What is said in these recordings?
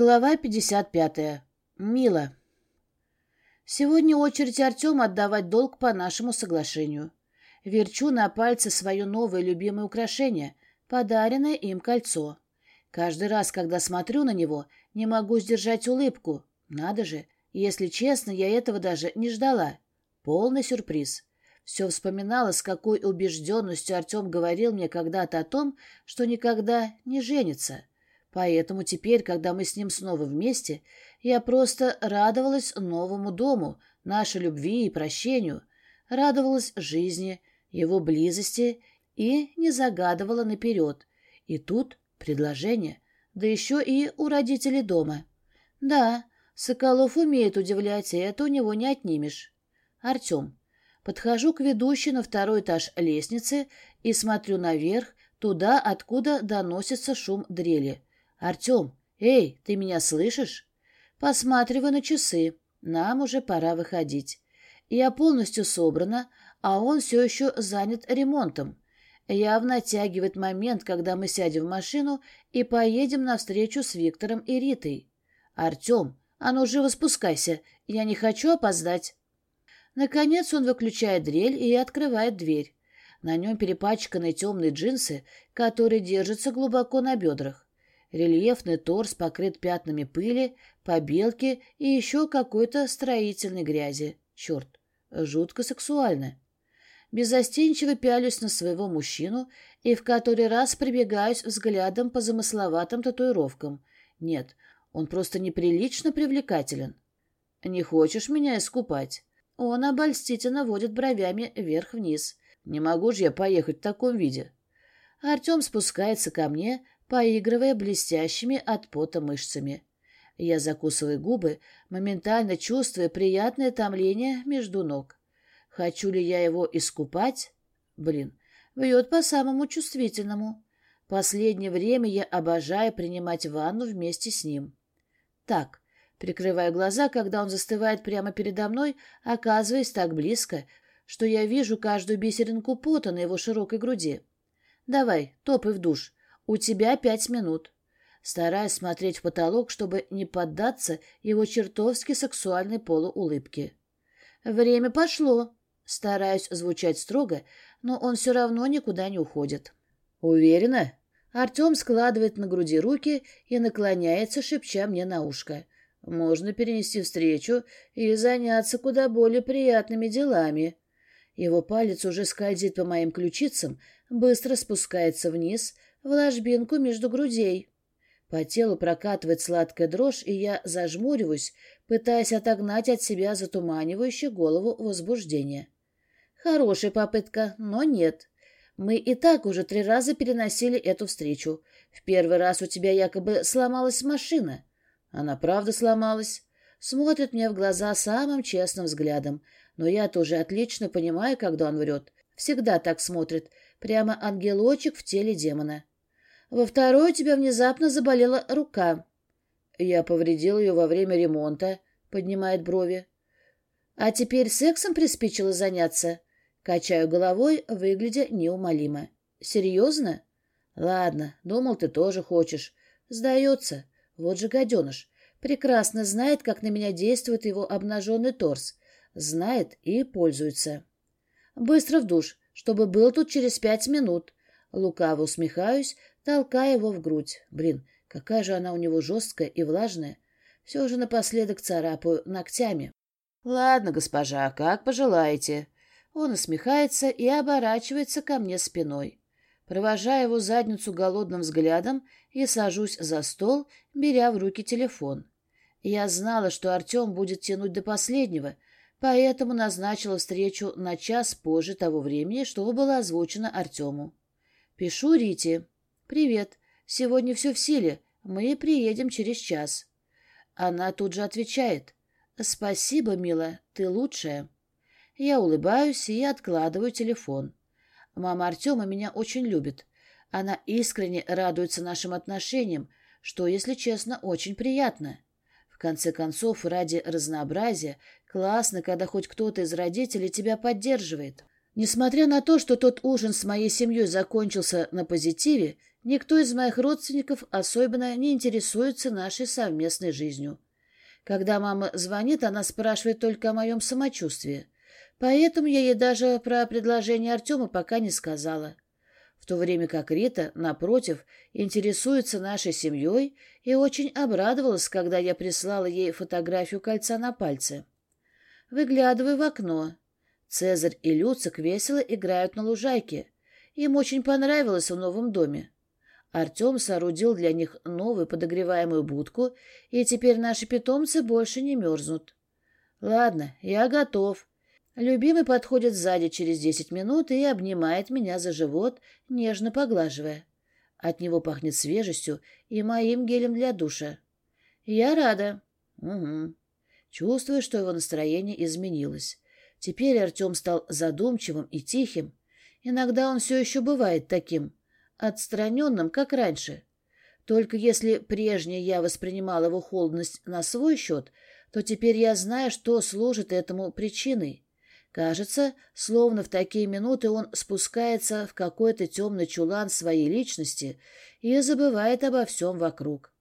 Глава 55. Мила. Сегодня очередь Артема отдавать долг по нашему соглашению. Верчу на пальце свое новое любимое украшение, подаренное им кольцо. Каждый раз, когда смотрю на него, не могу сдержать улыбку. Надо же, если честно, я этого даже не ждала. Полный сюрприз. Все вспоминала, с какой убежденностью Артем говорил мне когда-то о том, что никогда не женится. Поэтому теперь, когда мы с ним снова вместе, я просто радовалась новому дому, нашей любви и прощению, радовалась жизни, его близости и не загадывала наперед. И тут предложение, да еще и у родителей дома. Да, Соколов умеет удивлять, и это у него не отнимешь. Артем. Подхожу к ведущей на второй этаж лестницы и смотрю наверх, туда, откуда доносится шум дрели. «Артем, эй, ты меня слышишь?» Посматриваю на часы. Нам уже пора выходить. Я полностью собрана, а он все еще занят ремонтом. Явно оттягивает момент, когда мы сядем в машину и поедем навстречу с Виктором и Ритой. «Артем, а ну живо спускайся, я не хочу опоздать». Наконец он выключает дрель и открывает дверь. На нем перепачканные темные джинсы, которые держатся глубоко на бедрах. Рельефный торс покрыт пятнами пыли, побелки и еще какой-то строительной грязи. Черт, жутко сексуально. Безостенчиво пялюсь на своего мужчину и в который раз прибегаюсь взглядом по замысловатым татуировкам. Нет, он просто неприлично привлекателен. «Не хочешь меня искупать?» Он обольстительно водит бровями вверх-вниз. «Не могу же я поехать в таком виде?» Артем спускается ко мне, поигрывая блестящими от пота мышцами. Я закусываю губы, моментально чувствуя приятное томление между ног. Хочу ли я его искупать? Блин, бьет по самому чувствительному. Последнее время я обожаю принимать ванну вместе с ним. Так, прикрываю глаза, когда он застывает прямо передо мной, оказываясь так близко, что я вижу каждую бисеринку пота на его широкой груди. Давай, топай в душ. «У тебя пять минут». Стараюсь смотреть в потолок, чтобы не поддаться его чертовски сексуальной полуулыбке. «Время пошло». Стараюсь звучать строго, но он все равно никуда не уходит. «Уверена?» Артем складывает на груди руки и наклоняется, шепча мне на ушко. «Можно перенести встречу и заняться куда более приятными делами». Его палец уже скользит по моим ключицам, быстро спускается вниз — в ложбинку между грудей. По телу прокатывает сладкая дрожь, и я зажмуриваюсь, пытаясь отогнать от себя затуманивающее голову возбуждение. Хорошая попытка, но нет. Мы и так уже три раза переносили эту встречу. В первый раз у тебя якобы сломалась машина. Она правда сломалась. Смотрит мне в глаза самым честным взглядом, но я тоже отлично понимаю, когда он врет. Всегда так смотрит, прямо ангелочек в теле демона. Во второй у тебя внезапно заболела рука. Я повредил ее во время ремонта, поднимает брови. А теперь сексом приспичило заняться? Качаю головой, выглядя неумолимо. Серьезно? Ладно, думал, ты тоже хочешь. Сдается. Вот же гаденыш. Прекрасно знает, как на меня действует его обнаженный торс. Знает и пользуется. Быстро в душ, чтобы был тут через пять минут. Лукаво усмехаюсь, толкая его в грудь. Блин, какая же она у него жесткая и влажная. Все же напоследок царапаю ногтями. «Ладно, госпожа, как пожелаете». Он усмехается и оборачивается ко мне спиной. Провожаю его задницу голодным взглядом и сажусь за стол, беря в руки телефон. Я знала, что Артем будет тянуть до последнего, поэтому назначила встречу на час позже того времени, что было озвучено Артему. Пишу Рите. «Привет. Сегодня все в силе. Мы приедем через час». Она тут же отвечает. «Спасибо, мила, ты лучшая». Я улыбаюсь и откладываю телефон. Мама Артема меня очень любит. Она искренне радуется нашим отношениям, что, если честно, очень приятно. В конце концов, ради разнообразия, классно, когда хоть кто-то из родителей тебя поддерживает. Несмотря на то, что тот ужин с моей семьей закончился на позитиве, Никто из моих родственников особенно не интересуется нашей совместной жизнью. Когда мама звонит, она спрашивает только о моем самочувствии. Поэтому я ей даже про предложение Артема пока не сказала. В то время как Рита, напротив, интересуется нашей семьей и очень обрадовалась, когда я прислала ей фотографию кольца на пальце. Выглядываю в окно. Цезарь и Люцик весело играют на лужайке. Им очень понравилось в новом доме. Артем соорудил для них новую подогреваемую будку, и теперь наши питомцы больше не мерзнут. Ладно, я готов. Любимый подходит сзади через десять минут и обнимает меня за живот, нежно поглаживая. От него пахнет свежестью и моим гелем для душа. Я рада. Угу. Чувствую, что его настроение изменилось. Теперь Артем стал задумчивым и тихим. Иногда он все еще бывает таким, отстраненным, как раньше. Только если прежнее я воспринимала его холодность на свой счет, то теперь я знаю, что служит этому причиной. Кажется, словно в такие минуты он спускается в какой-то темный чулан своей личности и забывает обо всем вокруг.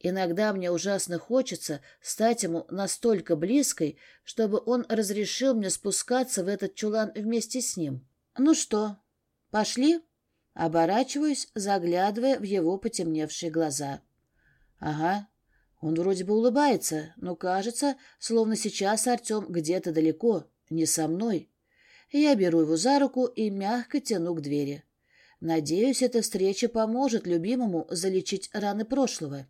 Иногда мне ужасно хочется стать ему настолько близкой, чтобы он разрешил мне спускаться в этот чулан вместе с ним. «Ну что, пошли?» Оборачиваюсь, заглядывая в его потемневшие глаза. «Ага». Он вроде бы улыбается, но кажется, словно сейчас Артем где-то далеко, не со мной. Я беру его за руку и мягко тяну к двери. Надеюсь, эта встреча поможет любимому залечить раны прошлого.